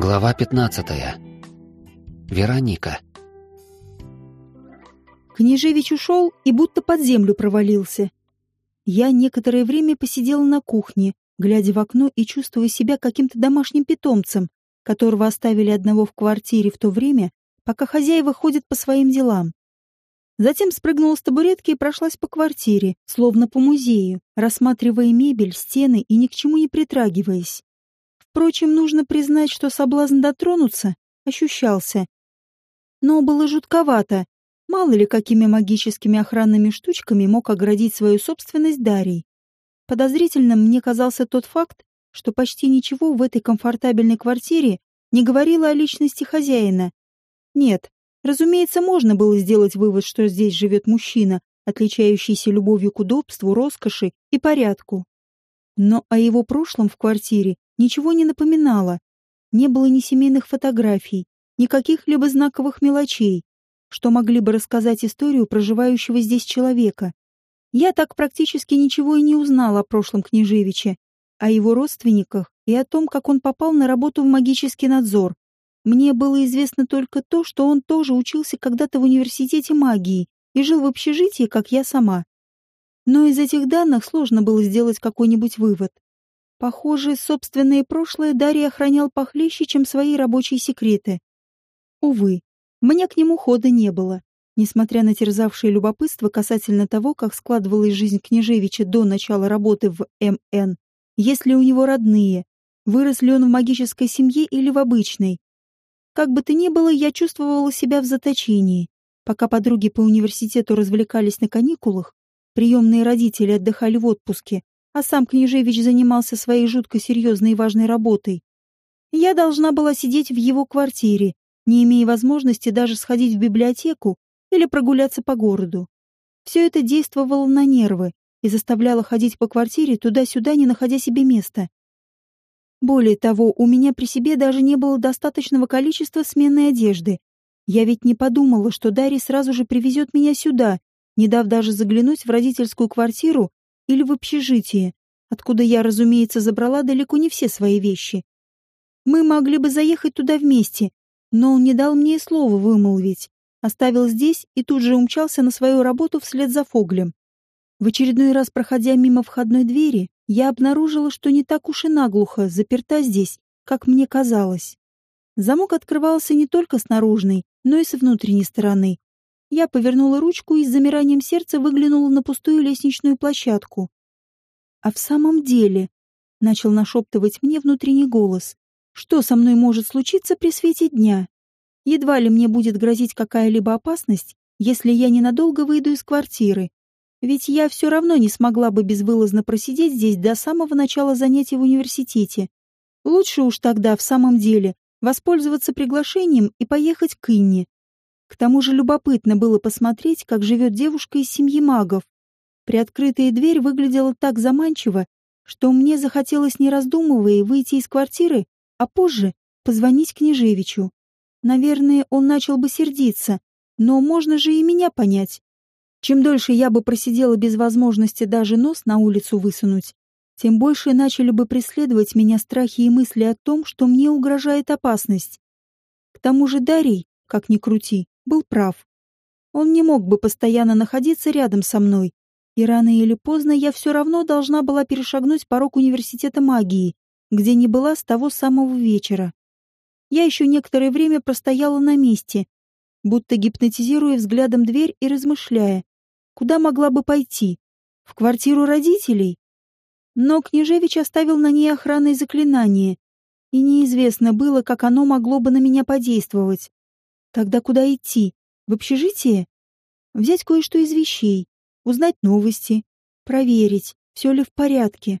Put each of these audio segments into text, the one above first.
Глава 15. Вероника. Княжевич ушел и будто под землю провалился. Я некоторое время посидела на кухне, глядя в окно и чувствуя себя каким-то домашним питомцем, которого оставили одного в квартире в то время, пока хозяева ходят по своим делам. Затем спрыгнула с табуретки и прошлась по квартире, словно по музею, рассматривая мебель, стены и ни к чему не притрагиваясь. Впрочем, нужно признать, что соблазн дотронуться ощущался. Но было жутковато. Мало ли, какими магическими охранными штучками мог оградить свою собственность Дарий. Подозрительным мне казался тот факт, что почти ничего в этой комфортабельной квартире не говорило о личности хозяина. Нет, разумеется, можно было сделать вывод, что здесь живет мужчина, отличающийся любовью к удобству, роскоши и порядку. Но о его прошлом в квартире ничего не напоминало. Не было ни семейных фотографий, ни каких-либо знаковых мелочей, что могли бы рассказать историю проживающего здесь человека. Я так практически ничего и не узнала о прошлом княжевиче, о его родственниках и о том, как он попал на работу в магический надзор. Мне было известно только то, что он тоже учился когда-то в университете магии и жил в общежитии, как я сама. Но из этих данных сложно было сделать какой-нибудь вывод. Похоже, собственное прошлое Дарья охранял похлеще, чем свои рабочие секреты. Увы, мне к нему хода не было. Несмотря на терзавшее любопытство касательно того, как складывалась жизнь княжевича до начала работы в МН, есть ли у него родные, вырос ли он в магической семье или в обычной. Как бы то ни было, я чувствовала себя в заточении. Пока подруги по университету развлекались на каникулах, приемные родители отдыхали в отпуске, а сам Княжевич занимался своей жутко серьезной и важной работой. Я должна была сидеть в его квартире, не имея возможности даже сходить в библиотеку или прогуляться по городу. Все это действовало на нервы и заставляло ходить по квартире туда-сюда, не находя себе места. Более того, у меня при себе даже не было достаточного количества сменной одежды. Я ведь не подумала, что Дарья сразу же привезет меня сюда, не дав даже заглянуть в родительскую квартиру или в общежитие, откуда я, разумеется, забрала далеко не все свои вещи. Мы могли бы заехать туда вместе, но он не дал мне и слова вымолвить, оставил здесь и тут же умчался на свою работу вслед за Фоглем. В очередной раз, проходя мимо входной двери, я обнаружила, что не так уж и наглухо заперта здесь, как мне казалось. Замок открывался не только с наружной, но и с внутренней стороны, я повернула ручку и с замиранием сердца выглянула на пустую лестничную площадку. А в самом деле, начал нашептывать мне внутренний голос, что со мной может случиться при свете дня? Едва ли мне будет грозить какая-либо опасность, если я ненадолго выйду из квартиры. Ведь я все равно не смогла бы безвылазно просидеть здесь до самого начала занятий в университете. Лучше уж тогда, в самом деле, воспользоваться приглашением и поехать к Инне. К тому же любопытно было посмотреть, как живет девушка из семьи магов. Приоткрытая дверь выглядела так заманчиво, что мне захотелось, не раздумывая, выйти из квартиры, а позже позвонить княжевичу. Наверное, он начал бы сердиться, но можно же и меня понять. Чем дольше я бы просидела без возможности даже нос на улицу высунуть, тем больше начали бы преследовать меня страхи и мысли о том, что мне угрожает опасность. К тому же Дарий, как ни крути, был прав. Он не мог бы постоянно находиться рядом со мной, и рано или поздно я все равно должна была перешагнуть порог университета магии, где не была с того самого вечера. Я еще некоторое время простояла на месте, будто гипнотизируя взглядом дверь и размышляя, куда могла бы пойти, в квартиру родителей. Но Княжевич оставил на ней охранное заклинание, и неизвестно было, как оно могло бы на меня подействовать. Тогда куда идти? В общежитие? Взять кое-что из вещей, узнать новости, проверить, все ли в порядке.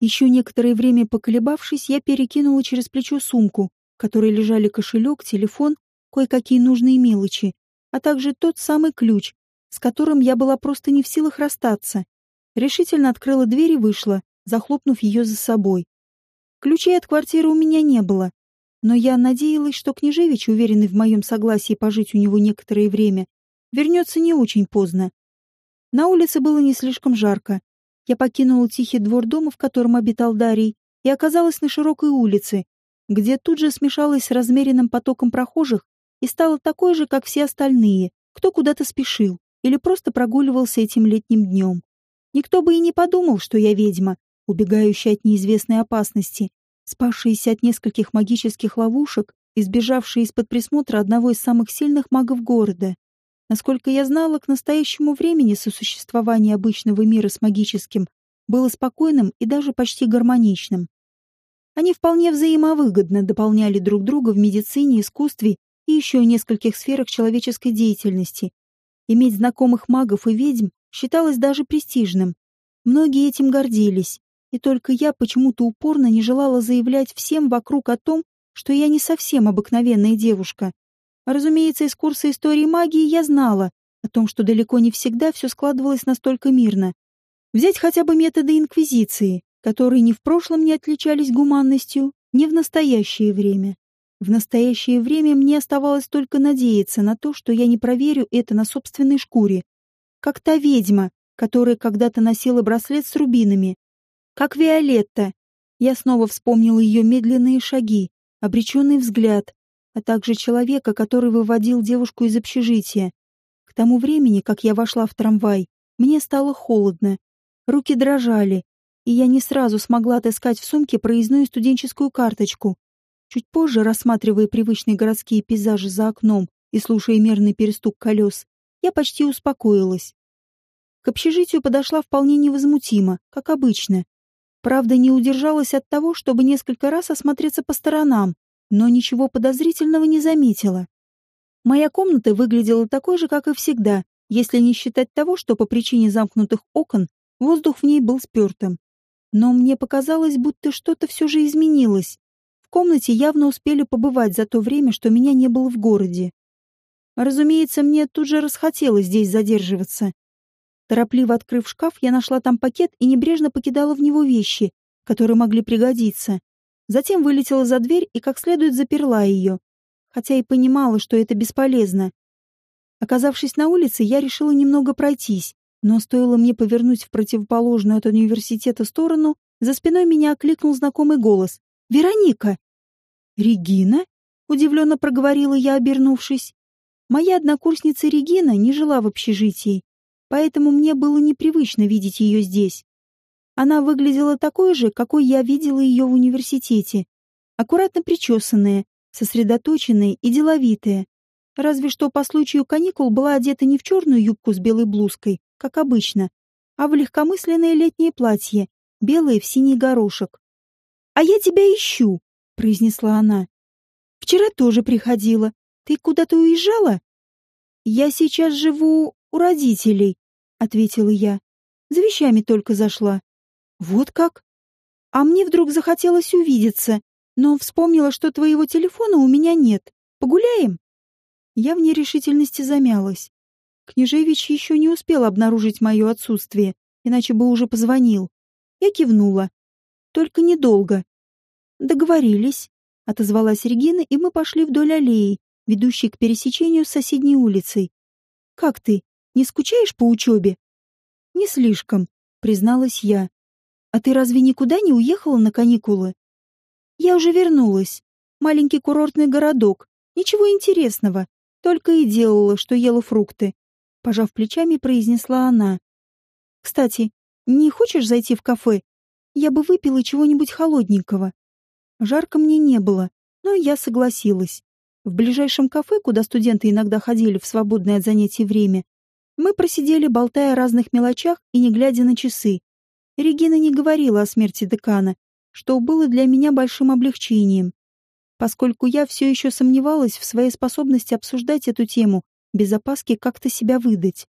Еще некоторое время поколебавшись, я перекинула через плечо сумку, в которой лежали кошелек, телефон, кое-какие нужные мелочи, а также тот самый ключ, с которым я была просто не в силах расстаться. Решительно открыла дверь и вышла, захлопнув ее за собой. Ключей от квартиры у меня не было, но я надеялась, что Княжевич, уверенный в моем согласии пожить у него некоторое время, вернется не очень поздно. На улице было не слишком жарко. Я покинула тихий двор дома, в котором обитал Дарий, и оказалась на широкой улице, где тут же смешалась с размеренным потоком прохожих и стала такой же, как все остальные, кто куда-то спешил или просто прогуливался этим летним днем. Никто бы и не подумал, что я ведьма, убегающая от неизвестной опасности, спасшаяся от нескольких магических ловушек, избежавшая из-под присмотра одного из самых сильных магов города. Насколько я знала, к настоящему времени сосуществование обычного мира с магическим было спокойным и даже почти гармоничным. Они вполне взаимовыгодно дополняли друг друга в медицине, искусстве и еще нескольких сферах человеческой деятельности. Иметь знакомых магов и ведьм считалось даже престижным. Многие этим гордились, и только я почему-то упорно не желала заявлять всем вокруг о том, что я не совсем обыкновенная девушка. Разумеется, из курса истории магии я знала о том, что далеко не всегда все складывалось настолько мирно. Взять хотя бы методы Инквизиции, которые ни в прошлом не отличались гуманностью, ни в настоящее время. В настоящее время мне оставалось только надеяться на то, что я не проверю это на собственной шкуре. Как та ведьма, которая когда-то носила браслет с рубинами. Как Виолетта. Я снова вспомнила ее медленные шаги, обреченный взгляд, а также человека, который выводил девушку из общежития. К тому времени, как я вошла в трамвай, мне стало холодно. Руки дрожали, и я не сразу смогла отыскать в сумке проездную студенческую карточку. Чуть позже, рассматривая привычные городские пейзажи за окном и слушая мерный перестук колес, я почти успокоилась. К общежитию подошла вполне невозмутимо, как обычно. Правда, не удержалась от того, чтобы несколько раз осмотреться по сторонам, но ничего подозрительного не заметила. Моя комната выглядела такой же, как и всегда, если не считать того, что по причине замкнутых окон воздух в ней был спертым. Но мне показалось, будто что-то все же изменилось. В комнате явно успели побывать за то время, что меня не было в городе. Разумеется, мне тут же расхотелось здесь задерживаться. Торопливо открыв шкаф, я нашла там пакет и небрежно покидала в него вещи, которые могли пригодиться. Затем вылетела за дверь и как следует заперла ее, хотя и понимала, что это бесполезно. Оказавшись на улице, я решила немного пройтись, но стоило мне повернуть в противоположную от университета сторону, за спиной меня окликнул знакомый голос. «Вероника!» «Регина?» — удивленно проговорила я, обернувшись. Моя однокурсница Регина не жила в общежитии, поэтому мне было непривычно видеть ее здесь. Она выглядела такой же, какой я видела ее в университете. Аккуратно причесанная, сосредоточенная и деловитая. Разве что по случаю каникул была одета не в черную юбку с белой блузкой, как обычно, а в легкомысленное летнее платье, белое в синий горошек. «А я тебя ищу», — произнесла она. «Вчера тоже приходила. Ты куда-то уезжала?» «Я сейчас живу у родителей», — ответила я. «За вещами только зашла». Вот как? А мне вдруг захотелось увидеться, но вспомнила, что твоего телефона у меня нет. Погуляем? Я в нерешительности замялась. Княжевич еще не успел обнаружить мое отсутствие, иначе бы уже позвонил. Я кивнула. Только недолго. Договорились, отозвалась Регина, и мы пошли вдоль аллеи, ведущей к пересечению с соседней улицей. Как ты? Не скучаешь по учебе? Не слишком, призналась я. А ты разве никуда не уехала на каникулы? Я уже вернулась. Маленький курортный городок. Ничего интересного. Только и делала, что ела фрукты. Пожав плечами, произнесла она. Кстати, не хочешь зайти в кафе? Я бы выпила чего-нибудь холодненького. Жарко мне не было, но я согласилась. В ближайшем кафе, куда студенты иногда ходили в свободное от занятий время, мы просидели, болтая о разных мелочах и не глядя на часы. Регина не говорила о смерти декана, что было для меня большим облегчением, поскольку я все еще сомневалась в своей способности обсуждать эту тему без опаски как-то себя выдать.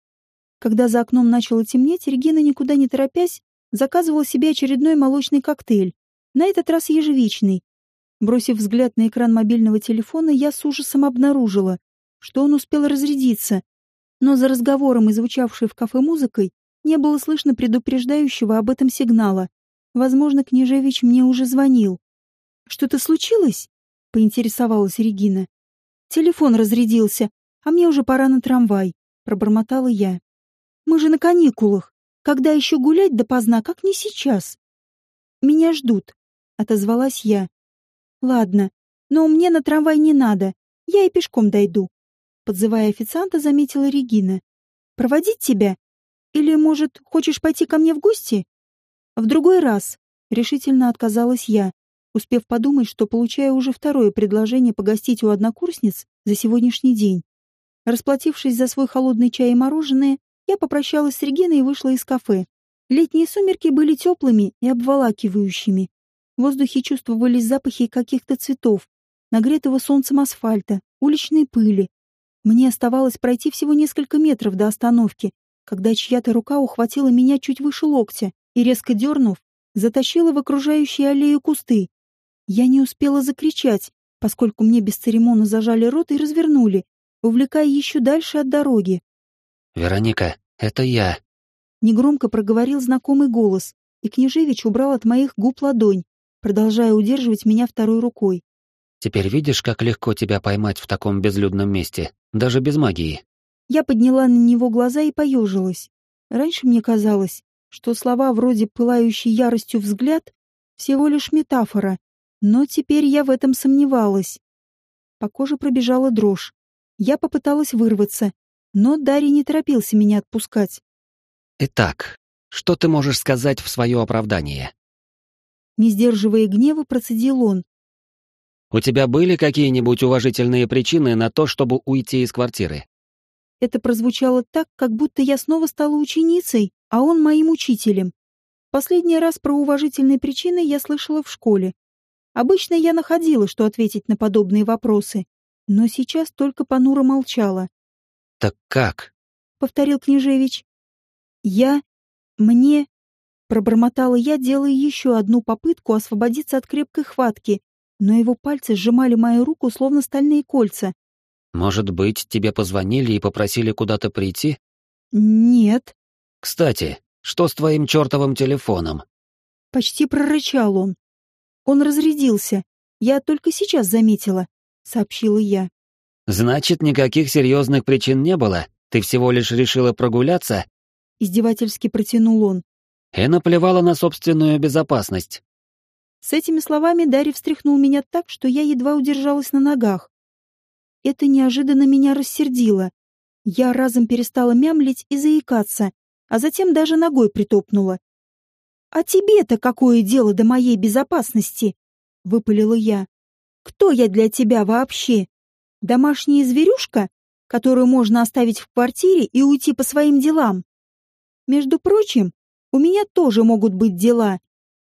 Когда за окном начало темнеть, Регина, никуда не торопясь, заказывала себе очередной молочный коктейль, на этот раз ежевичный. Бросив взгляд на экран мобильного телефона, я с ужасом обнаружила, что он успел разрядиться, но за разговором и звучавшей в кафе музыкой не было слышно предупреждающего об этом сигнала. Возможно, Княжевич мне уже звонил. «Что-то случилось?» — поинтересовалась Регина. «Телефон разрядился, а мне уже пора на трамвай», — пробормотала я. «Мы же на каникулах. Когда еще гулять допоздна, как не сейчас?» «Меня ждут», — отозвалась я. Ладно, но мне на трамвай не надо. Я и пешком дойду. Подзывая официанта, заметила Регина. Проводить тебя? Или, может, хочешь пойти ко мне в гости? В другой раз. Решительно отказалась я, успев подумать, что получаю уже второе предложение погостить у однокурсниц за сегодняшний день. Расплатившись за свой холодный чай и мороженое, я попрощалась с Региной и вышла из кафе. Летние сумерки были теплыми и обволакивающими. В воздухе чувствовались запахи каких-то цветов, нагретого солнцем асфальта, уличной пыли. Мне оставалось пройти всего несколько метров до остановки, когда чья-то рука ухватила меня чуть выше локтя и, резко дернув, затащила в окружающие аллею кусты. Я не успела закричать, поскольку мне бесцеремонно зажали рот и развернули, увлекая еще дальше от дороги. «Вероника, это я», — негромко проговорил знакомый голос, и Княжевич убрал от моих губ ладонь, продолжая удерживать меня второй рукой. «Теперь видишь, как легко тебя поймать в таком безлюдном месте, даже без магии?» Я подняла на него глаза и поежилась. Раньше мне казалось, что слова вроде «пылающий яростью взгляд» всего лишь метафора, но теперь я в этом сомневалась. По коже пробежала дрожь. Я попыталась вырваться, но Дарий не торопился меня отпускать. «Итак, что ты можешь сказать в свое оправдание?» Не сдерживая гнева, процедил он. «У тебя были какие-нибудь уважительные причины на то, чтобы уйти из квартиры?» Это прозвучало так, как будто я снова стала ученицей, а он моим учителем. Последний раз про уважительные причины я слышала в школе. Обычно я находила, что ответить на подобные вопросы, но сейчас только понуро молчала. «Так как?» — повторил Княжевич. «Я... мне...» — пробормотала я, делая еще одну попытку освободиться от крепкой хватки, но его пальцы сжимали мою руку, словно стальные кольца. Может быть, тебе позвонили и попросили куда-то прийти? Нет. Кстати, что с твоим чертовым телефоном? Почти прорычал он. Он разрядился. Я только сейчас заметила, сообщила я. Значит, никаких серьезных причин не было? Ты всего лишь решила прогуляться? Издевательски протянул он. И наплевала на собственную безопасность. С этими словами Дарья встряхнул меня так, что я едва удержалась на ногах. Это неожиданно меня рассердило. Я разом перестала мямлить и заикаться, а затем даже ногой притопнула. «А тебе-то какое дело до моей безопасности?» — выпалила я. «Кто я для тебя вообще? Домашняя зверюшка, которую можно оставить в квартире и уйти по своим делам? Между прочим, у меня тоже могут быть дела.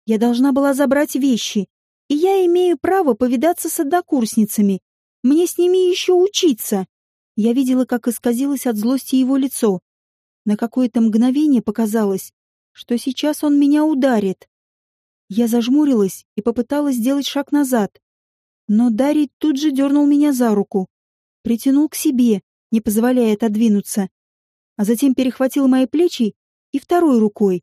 Я должна была забрать вещи, и я имею право повидаться с однокурсницами мне с ними еще учиться. Я видела, как исказилось от злости его лицо. На какое-то мгновение показалось, что сейчас он меня ударит. Я зажмурилась и попыталась сделать шаг назад. Но Дарий тут же дернул меня за руку, притянул к себе, не позволяя отодвинуться, а затем перехватил мои плечи и второй рукой.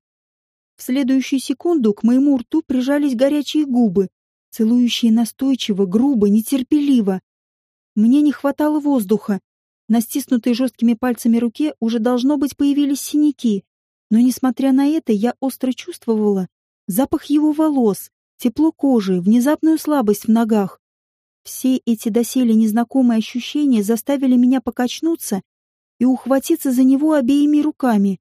В следующую секунду к моему рту прижались горячие губы, целующие настойчиво, грубо, нетерпеливо. Мне не хватало воздуха. На стиснутой жесткими пальцами руке уже должно быть появились синяки. Но, несмотря на это, я остро чувствовала запах его волос, тепло кожи, внезапную слабость в ногах. Все эти доселе незнакомые ощущения заставили меня покачнуться и ухватиться за него обеими руками.